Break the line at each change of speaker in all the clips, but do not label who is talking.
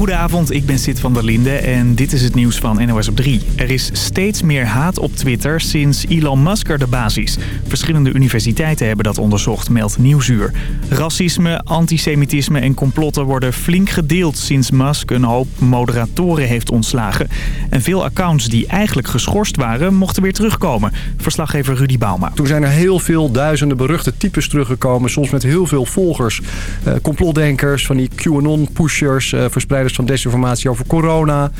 Goedenavond, ik ben Sid van der Linde en dit is het nieuws van NOS op 3. Er is steeds meer haat op Twitter sinds Elon Musk er de basis is. Verschillende universiteiten hebben dat onderzocht, meldt Nieuwsuur. Racisme, antisemitisme en complotten worden flink gedeeld sinds Musk een hoop moderatoren heeft ontslagen. En veel accounts die eigenlijk geschorst waren, mochten weer terugkomen. Verslaggever Rudy Bauma.
Toen zijn er heel veel duizenden beruchte types teruggekomen, soms met heel veel volgers. Uh, complotdenkers, van die QAnon-pushers, uh, verspreiders van desinformatie over corona.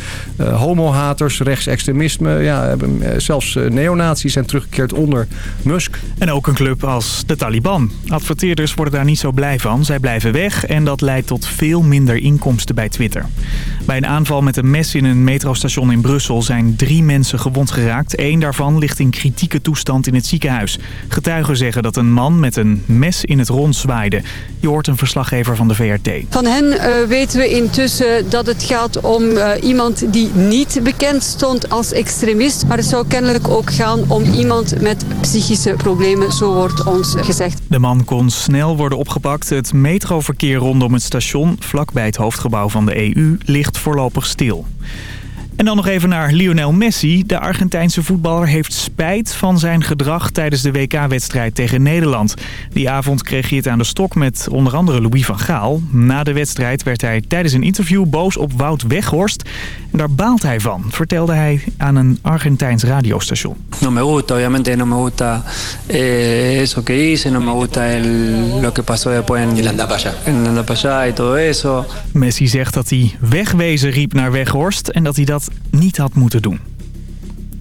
Uh, homohaters, rechtsextremisme. Ja, zelfs uh, neonazies zijn teruggekeerd onder Musk.
En ook een club als de Taliban. Adverteerders worden daar niet zo blij van. Zij blijven weg en dat leidt tot veel minder inkomsten bij Twitter. Bij een aanval met een mes in een metrostation in Brussel zijn drie mensen gewond geraakt. Eén daarvan ligt in kritieke toestand in het ziekenhuis. Getuigen zeggen dat een man met een mes in het rond zwaaide. Je hoort een verslaggever van de VRT.
Van hen uh, weten we intussen dat het gaat om uh, iemand die niet bekend stond als extremist. Maar het zou kennelijk ook gaan om iemand met psychische problemen, zo wordt ons gezegd.
De man kon snel worden opgepakt. Het metroverkeer rondom het station, vlakbij het hoofdgebouw van de EU, ligt voorlopig stil. En dan nog even naar Lionel Messi. De Argentijnse voetballer heeft spijt van zijn gedrag tijdens de WK-wedstrijd tegen Nederland. Die avond kreeg hij het aan de stok met onder andere Louis van Gaal. Na de wedstrijd werd hij tijdens een interview boos op Wout Weghorst. En daar baalt hij van, vertelde hij aan een Argentijns radiostation.
No me gusta, obviamente no me gusta eh, eso que hice, no me gusta el, lo que pasó después en,
en
y todo eso.
Messi zegt dat hij wegwezen riep naar Weghorst en dat hij dat niet had moeten doen.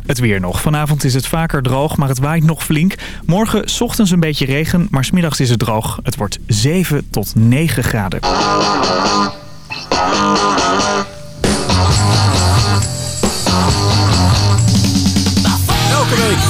Het weer nog. Vanavond is het vaker droog, maar het waait nog flink. Morgen ochtends een beetje regen, maar smiddags is het droog. Het wordt 7 tot 9 graden.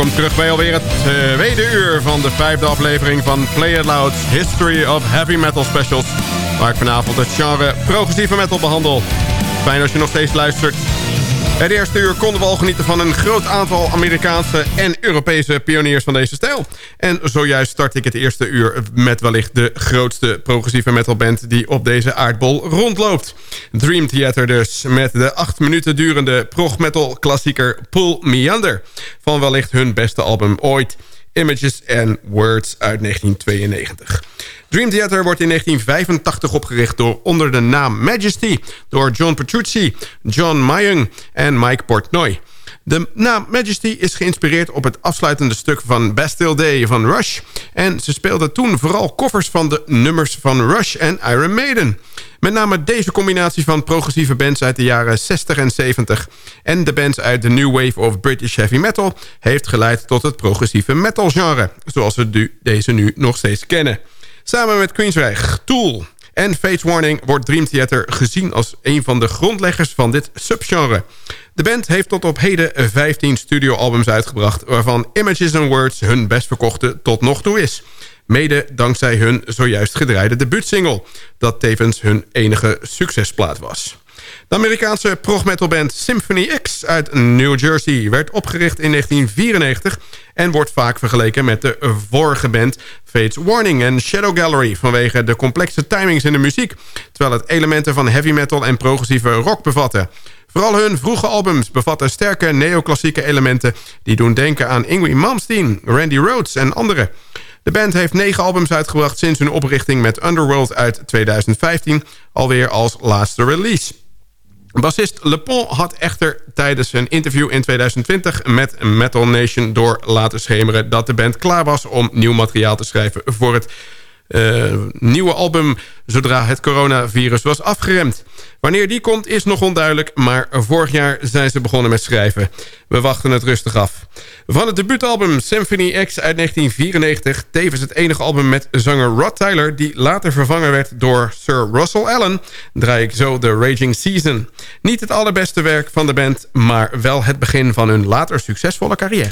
Welkom terug bij alweer het tweede uur van de vijfde aflevering van Play It Loud's History of Heavy Metal Specials. Waar ik vanavond het genre progressieve metal behandel. Fijn als je nog steeds luistert. Het eerste uur konden we al genieten van een groot aantal Amerikaanse en Europese pioniers van deze stijl. En zojuist start ik het eerste uur met wellicht de grootste progressieve metalband die op deze aardbol rondloopt. Dream Theater dus, met de acht minuten durende prog metal klassieker Pull Meander. Van wellicht hun beste album ooit, Images and Words uit 1992. Dream Theater wordt in 1985 opgericht door onder de naam Majesty... door John Petrucci, John Mayung en Mike Portnoy. De naam Majesty is geïnspireerd op het afsluitende stuk van Bastille Day van Rush... en ze speelden toen vooral covers van de nummers van Rush en Iron Maiden. Met name deze combinatie van progressieve bands uit de jaren 60 en 70... en de bands uit de New Wave of British Heavy Metal... heeft geleid tot het progressieve metal genre... zoals we deze nu nog steeds kennen. Samen met Queensrÿche, Tool en Fates Warning wordt Dream Theater gezien als een van de grondleggers van dit subgenre. De band heeft tot op heden 15 studioalbums uitgebracht... waarvan Images and Words hun best verkochte tot nog toe is. Mede dankzij hun zojuist gedraaide debuutsingle... dat tevens hun enige succesplaat was. De Amerikaanse prog-metalband Symphony X uit New Jersey... werd opgericht in 1994 en wordt vaak vergeleken met de vorige band Fates Warning en Shadow Gallery... vanwege de complexe timings in de muziek... terwijl het elementen van heavy metal en progressieve rock bevatten. Vooral hun vroege albums bevatten sterke neoclassieke elementen... die doen denken aan Ingrid Malmsteen, Randy Rhoads en anderen... De band heeft negen albums uitgebracht sinds hun oprichting met Underworld uit 2015, alweer als laatste release. Bassist Le Pont had echter tijdens een interview in 2020 met Metal Nation door laten schemeren dat de band klaar was om nieuw materiaal te schrijven voor het nieuwe album zodra het coronavirus was afgeremd. Wanneer die komt is nog onduidelijk, maar vorig jaar zijn ze begonnen met schrijven. We wachten het rustig af. Van het debuutalbum Symphony X uit 1994... tevens het enige album met zanger Rod Tyler... die later vervangen werd door Sir Russell Allen... draai ik zo The Raging Season. Niet het allerbeste werk van de band... maar wel het begin van hun later succesvolle carrière.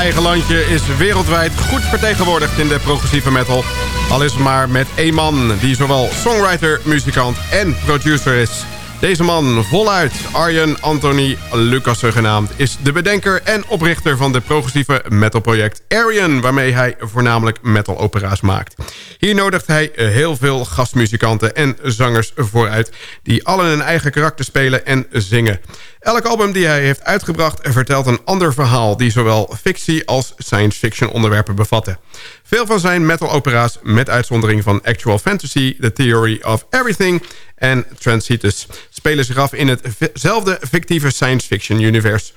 Eigen landje is wereldwijd goed vertegenwoordigd in de progressieve metal. Al is het maar met één man die zowel songwriter, muzikant en producer is. Deze man, voluit Arjen Anthony Lucassen genaamd... is de bedenker en oprichter van de progressieve metalproject Arjen... waarmee hij voornamelijk metal-opera's maakt. Hier nodigt hij heel veel gastmuzikanten en zangers vooruit... die allen een eigen karakter spelen en zingen. Elk album die hij heeft uitgebracht vertelt een ander verhaal... die zowel fictie als science fiction onderwerpen bevatten. Veel van zijn metal-opera's, met uitzondering van Actual Fantasy... The Theory of Everything en Transitus... spelen zich af in hetzelfde fictieve science fiction universe.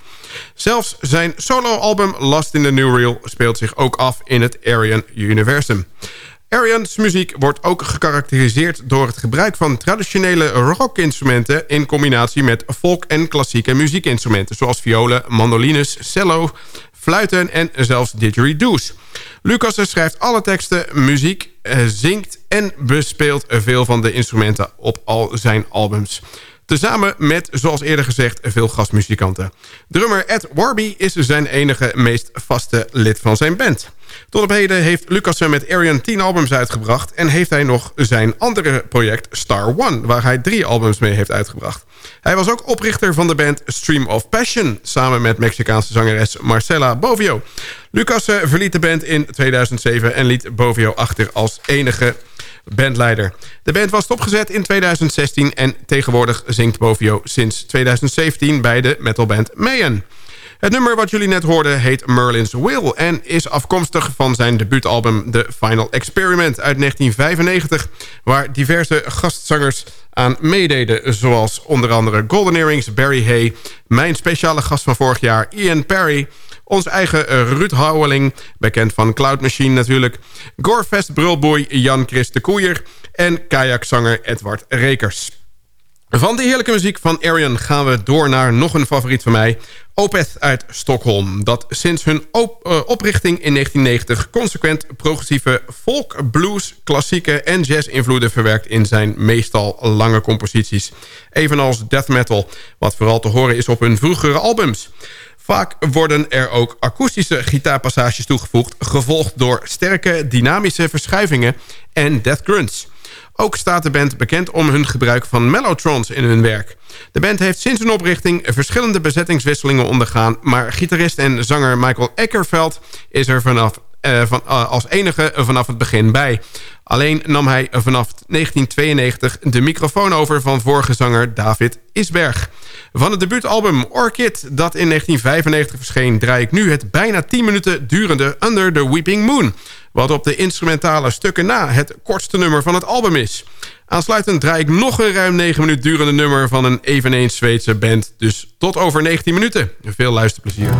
Zelfs zijn solo-album Lost in the New Real speelt zich ook af in het Aryan Universum. Arians muziek wordt ook gekarakteriseerd door het gebruik van traditionele rockinstrumenten... in combinatie met folk- en klassieke muziekinstrumenten... zoals violen, mandolines, cello, fluiten en zelfs didgeridoos. Lucas schrijft alle teksten, muziek, eh, zingt en bespeelt veel van de instrumenten op al zijn albums. Tezamen met, zoals eerder gezegd, veel gastmuzikanten. Drummer Ed Warby is zijn enige meest vaste lid van zijn band. Tot op heden heeft Lucassen met Arian 10 albums uitgebracht... en heeft hij nog zijn andere project Star One... waar hij drie albums mee heeft uitgebracht. Hij was ook oprichter van de band Stream of Passion... samen met Mexicaanse zangeres Marcela Bovio. Lucassen verliet de band in 2007 en liet Bovio achter als enige bandleider. De band was stopgezet in 2016 en tegenwoordig zingt Bovio sinds 2017 bij de metalband Mayen. Het nummer wat jullie net hoorden heet Merlin's Will... en is afkomstig van zijn debuutalbum The Final Experiment uit 1995... waar diverse gastzangers aan meededen... zoals onder andere Golden Earrings, Barry Hay... mijn speciale gast van vorig jaar, Ian Perry... Ons eigen Ruud Houweling, bekend van Cloud Machine natuurlijk... Gorefest brulboy Jan Chris de Koeier... en kajakzanger Edward Rekers. Van de heerlijke muziek van Arian gaan we door naar nog een favoriet van mij... Opeth uit Stockholm, dat sinds hun uh, oprichting in 1990... consequent progressieve folk, blues, klassieke en jazz-invloeden verwerkt... in zijn meestal lange composities. Evenals death metal, wat vooral te horen is op hun vroegere albums. Vaak worden er ook akoestische gitaarpassages toegevoegd... gevolgd door sterke dynamische verschuivingen en death grunts... Ook staat de band bekend om hun gebruik van mellotrons in hun werk. De band heeft sinds hun oprichting verschillende bezettingswisselingen ondergaan... maar gitarist en zanger Michael Eckerveld is er vanaf, van, uh, als enige vanaf het begin bij. Alleen nam hij vanaf 1992 de microfoon over van vorige zanger David Isberg. Van het debuutalbum Orchid, dat in 1995 verscheen... draai ik nu het bijna 10 minuten durende Under the Weeping Moon... wat op de instrumentale stukken na het kortste nummer van het album is. Aansluitend draai ik nog een ruim 9 minuten durende nummer... van een eveneens Zweedse band, dus tot over 19 minuten. Veel luisterplezier.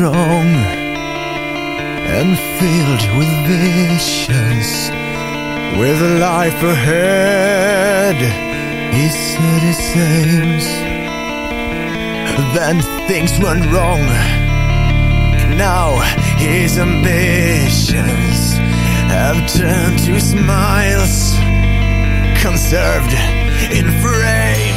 Strong and filled with visions. With a life ahead, he said his aims. Then things went wrong. Now his ambitions have turned to smiles, conserved in frames.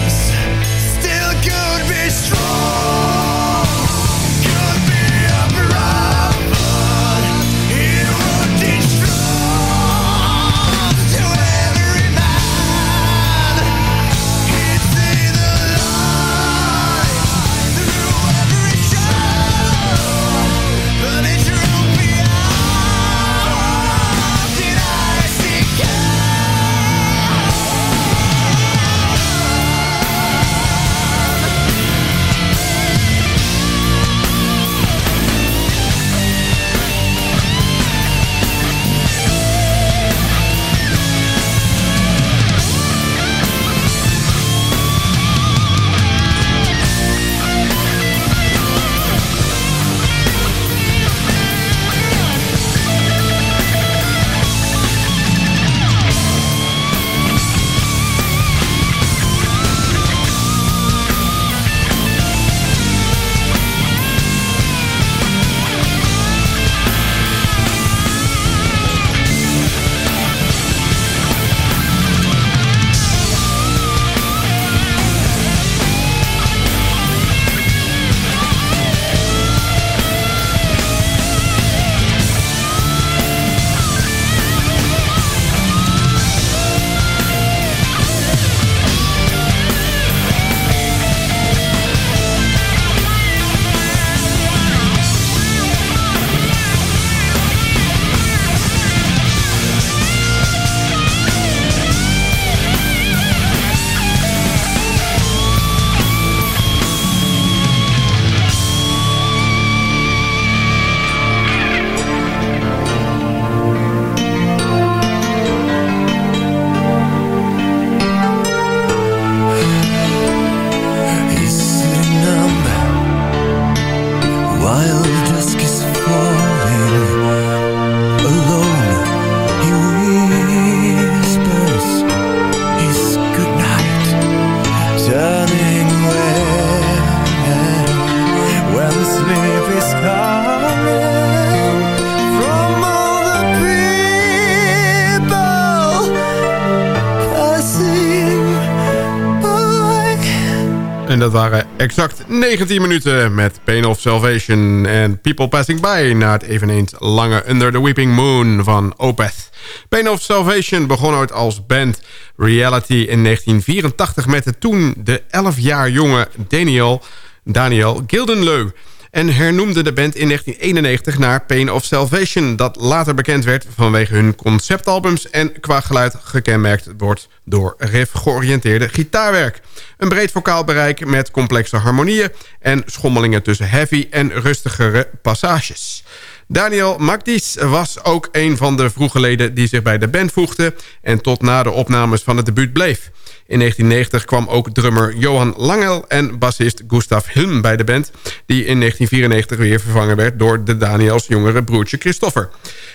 Waren exact 19 minuten met Pain of Salvation en People Passing By... na het eveneens lange Under the Weeping Moon van Opeth. Pain of Salvation begon ooit als band Reality in 1984... met de toen de 11 jaar jonge Daniel, Daniel Gildenleu... en hernoemde de band in 1991 naar Pain of Salvation... dat later bekend werd vanwege hun conceptalbums... en qua geluid gekenmerkt wordt door riff-georiënteerde gitaarwerk. Een breed vocaal bereik met complexe harmonieën... en schommelingen tussen heavy en rustigere passages. Daniel Magdis was ook een van de vroege leden die zich bij de band voegde... en tot na de opnames van het debuut bleef. In 1990 kwam ook drummer Johan Langel en bassist Gustav Hilm bij de band... die in 1994 weer vervangen werd door de Daniels jongere broertje Christopher.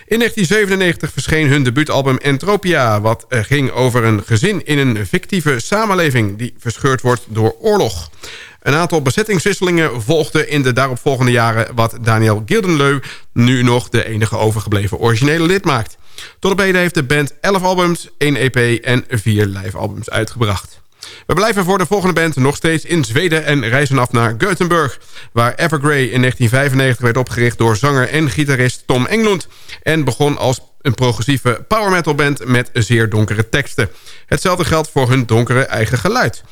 In 1997 verscheen hun debuutalbum Entropia... wat eh, ging over een gezin in een fictieve samenleving... die verscheurd wordt door oorlog. Een aantal bezettingswisselingen volgden in de daaropvolgende jaren... wat Daniel Gildenleu nu nog de enige overgebleven originele lid maakt. Tot op heden heeft de band 11 albums, 1 EP en 4 live-albums uitgebracht. We blijven voor de volgende band nog steeds in Zweden en reizen af naar Gothenburg... waar Evergrey in 1995 werd opgericht door zanger en gitarist Tom Englund... en begon als een progressieve power metal band met zeer donkere teksten. Hetzelfde geldt voor hun donkere eigen geluid.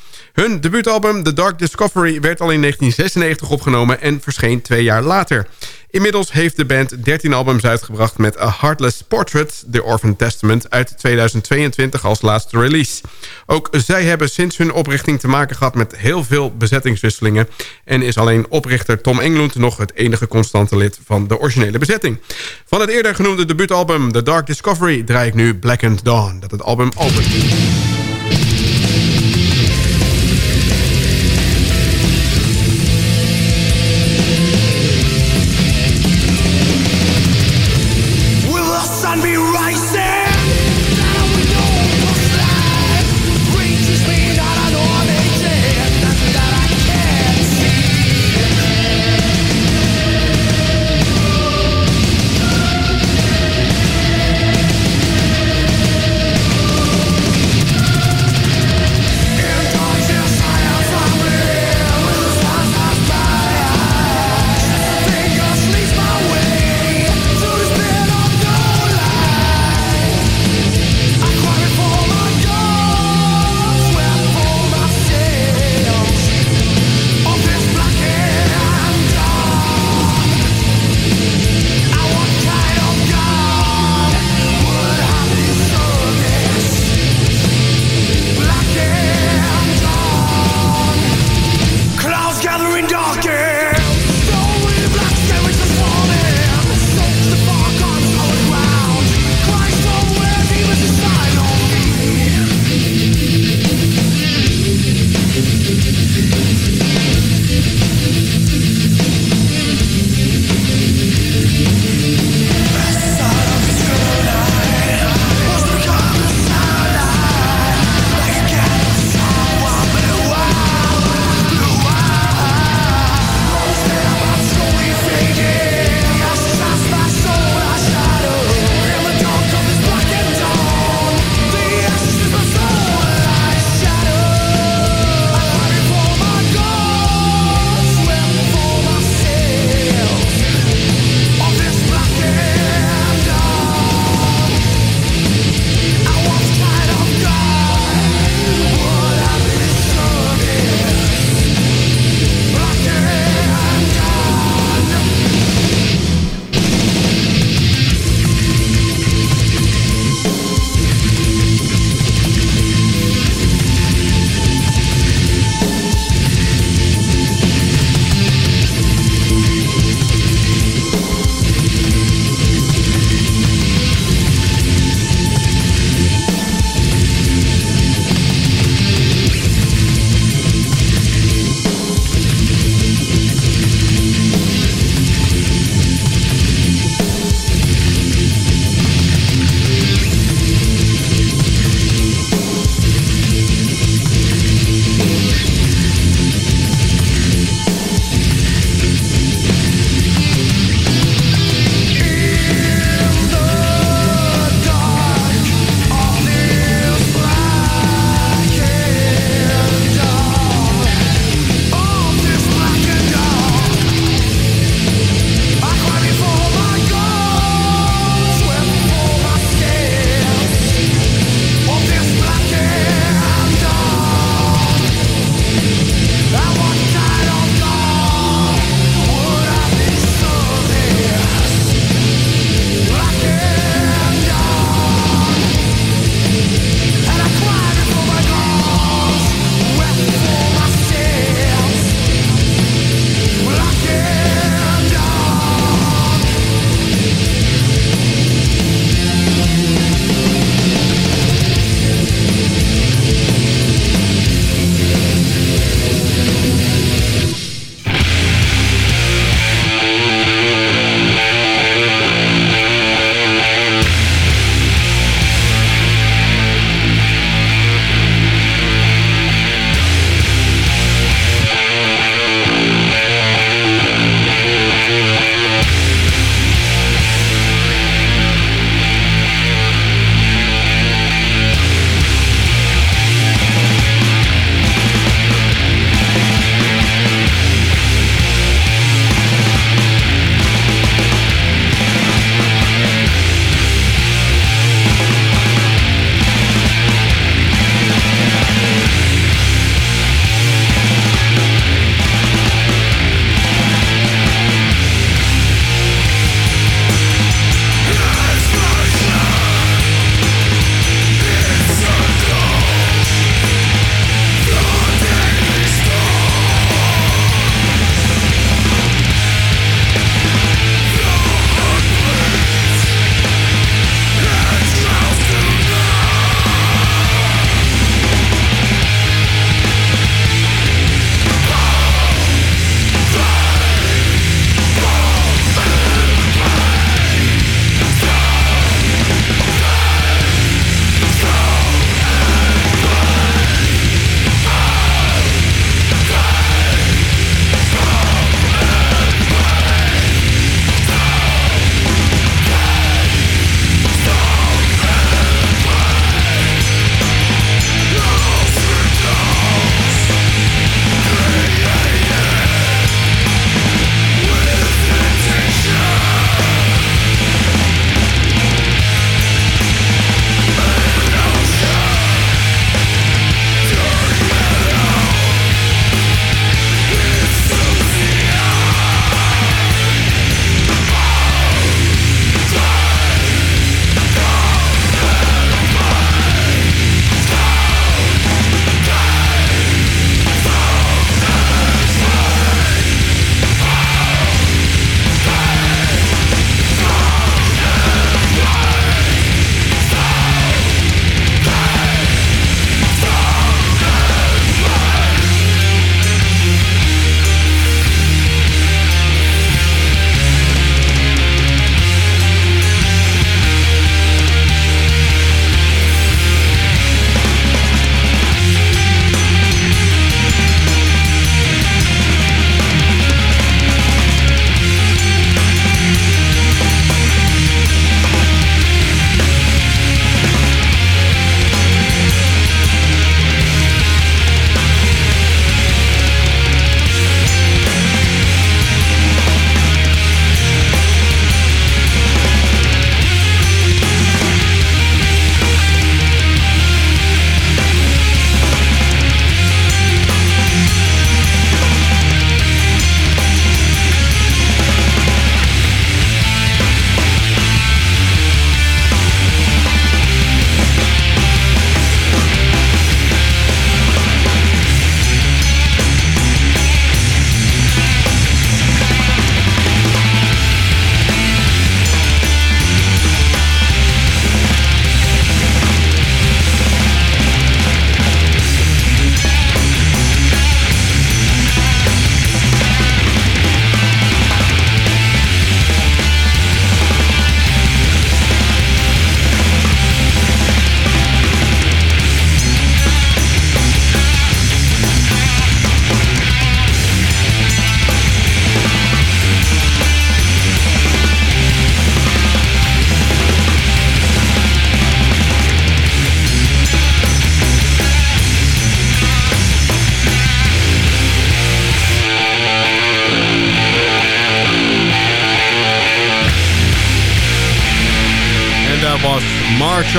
Hun debuutalbum The Dark Discovery werd al in 1996 opgenomen en verscheen twee jaar later. Inmiddels heeft de band 13 albums uitgebracht met A Heartless Portrait, The Orphan Testament, uit 2022 als laatste release. Ook zij hebben sinds hun oprichting te maken gehad met heel veel bezettingswisselingen en is alleen oprichter Tom Englund nog het enige constante lid van de originele bezetting. Van het eerder genoemde debuutalbum The Dark Discovery draai ik nu Blackened Dawn, dat het album opent.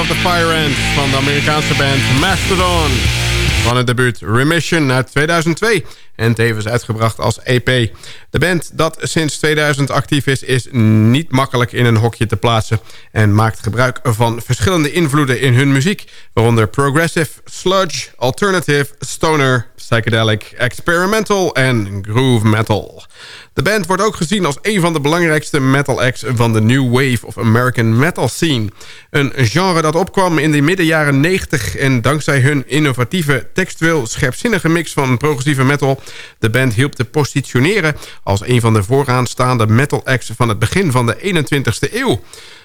The Fire Ants van de Amerikaanse band Mastodon. Van het debuut Remission uit 2002 en tevens uitgebracht als EP. De band dat sinds 2000 actief is, is niet makkelijk in een hokje te plaatsen... en maakt gebruik van verschillende invloeden in hun muziek... waaronder progressive, sludge, alternative, stoner, psychedelic, experimental en groove metal. De band wordt ook gezien als een van de belangrijkste metal acts van de New Wave of American Metal Scene. Een genre dat opkwam in de midden jaren 90 en dankzij hun innovatieve, textueel scherpzinnige mix van progressieve metal de band hielp te positioneren als een van de vooraanstaande metal acts van het begin van de 21ste eeuw.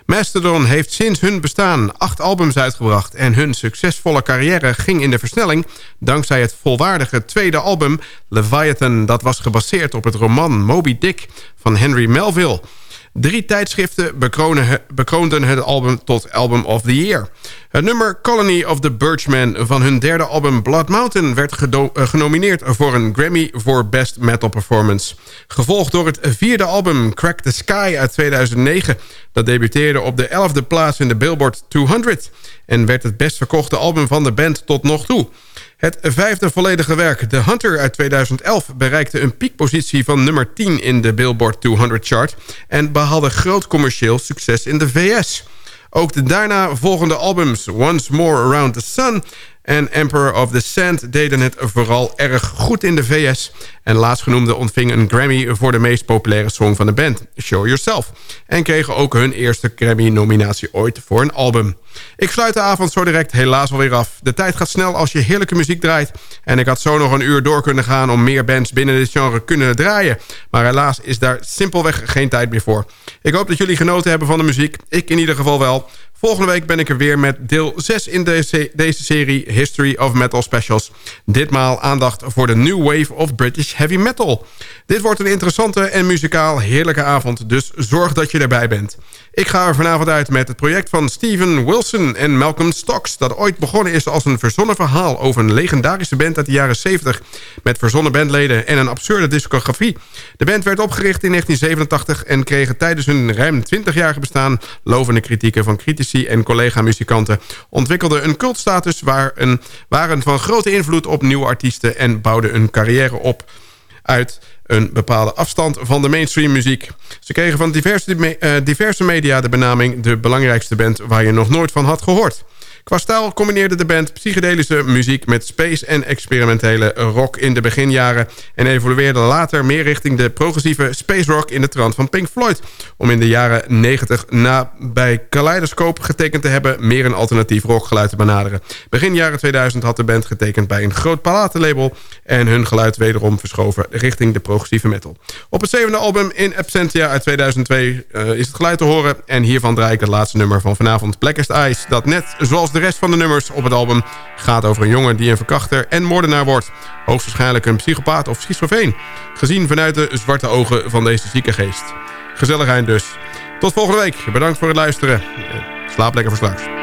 Mastodon heeft sinds hun bestaan acht albums uitgebracht... en hun succesvolle carrière ging in de versnelling... dankzij het volwaardige tweede album Leviathan... dat was gebaseerd op het roman Moby Dick van Henry Melville... Drie tijdschriften bekronden het album tot Album of the Year. Het nummer Colony of the Birchman van hun derde album Blood Mountain... werd eh, genomineerd voor een Grammy voor Best Metal Performance. Gevolgd door het vierde album Crack the Sky uit 2009... dat debuteerde op de elfde plaats in de Billboard 200... en werd het best verkochte album van de band tot nog toe... Het vijfde volledige werk, The Hunter uit 2011... bereikte een piekpositie van nummer 10 in de Billboard 200 chart... en behaalde groot commercieel succes in de VS. Ook de daarna volgende albums Once More Around the Sun en Emperor of the Sand deden het vooral erg goed in de VS. En laatstgenoemde ontving een Grammy voor de meest populaire song van de band, Show Yourself. En kregen ook hun eerste Grammy-nominatie ooit voor een album. Ik sluit de avond zo direct helaas alweer af. De tijd gaat snel als je heerlijke muziek draait. En ik had zo nog een uur door kunnen gaan om meer bands binnen dit genre kunnen draaien. Maar helaas is daar simpelweg geen tijd meer voor. Ik hoop dat jullie genoten hebben van de muziek. Ik in ieder geval wel. Volgende week ben ik er weer met deel 6 in deze, deze serie History of Metal Specials. Ditmaal aandacht voor de New Wave of British Heavy Metal. Dit wordt een interessante en muzikaal heerlijke avond, dus zorg dat je erbij bent. Ik ga er vanavond uit met het project van Steven Wilson en Malcolm Stocks... dat ooit begonnen is als een verzonnen verhaal over een legendarische band uit de jaren 70... met verzonnen bandleden en een absurde discografie. De band werd opgericht in 1987 en kreeg tijdens hun ruim 20-jarige bestaan... lovende kritieken van critici en collega-muzikanten... ontwikkelde een cultstatus waar een, waren van grote invloed op nieuwe artiesten... en bouwden een carrière op uit een bepaalde afstand van de mainstream muziek. Ze kregen van diverse, uh, diverse media de benaming... de belangrijkste band waar je nog nooit van had gehoord. Qua stijl combineerde de band psychedelische muziek met space en experimentele rock in de beginjaren... en evolueerde later meer richting de progressieve space rock in de trant van Pink Floyd... om in de jaren 90 na bij Kaleidoscope getekend te hebben... meer een alternatief rockgeluid te benaderen. Begin jaren 2000 had de band getekend bij een groot palatenlabel... en hun geluid wederom verschoven richting de progressieve metal. Op het zevende album In Absentia uit 2002 uh, is het geluid te horen... en hiervan draai ik het laatste nummer van vanavond Blackest Ice... dat net zoals de rest van de nummers op het album gaat over een jongen die een verkrachter en moordenaar wordt. Hoogstwaarschijnlijk een psychopaat of schizofreen. Gezien vanuit de zwarte ogen van deze zieke geest. Gezelligheid dus. Tot volgende week. Bedankt voor het luisteren. Slaap lekker voor.